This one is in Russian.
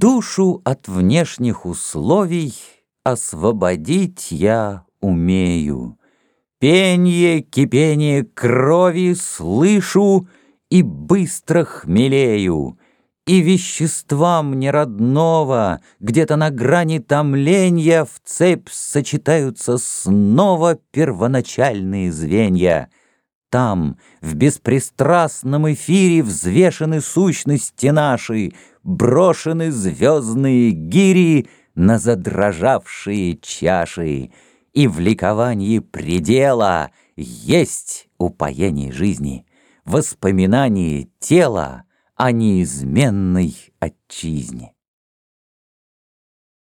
Душу от внешних условий освободить я умею. Пенье, кипение крови слышу и быстро хмелею. И вещества мне родного, где-то на грани томления в цепь сочетаются снова первоначальные звенья. Там, в беспристрастном эфире взвешены сущности наши, брошены звездные гири на задрожавшие чаши, и в ликовании предела есть упоение жизни, воспоминание тела о неизменной отчизне.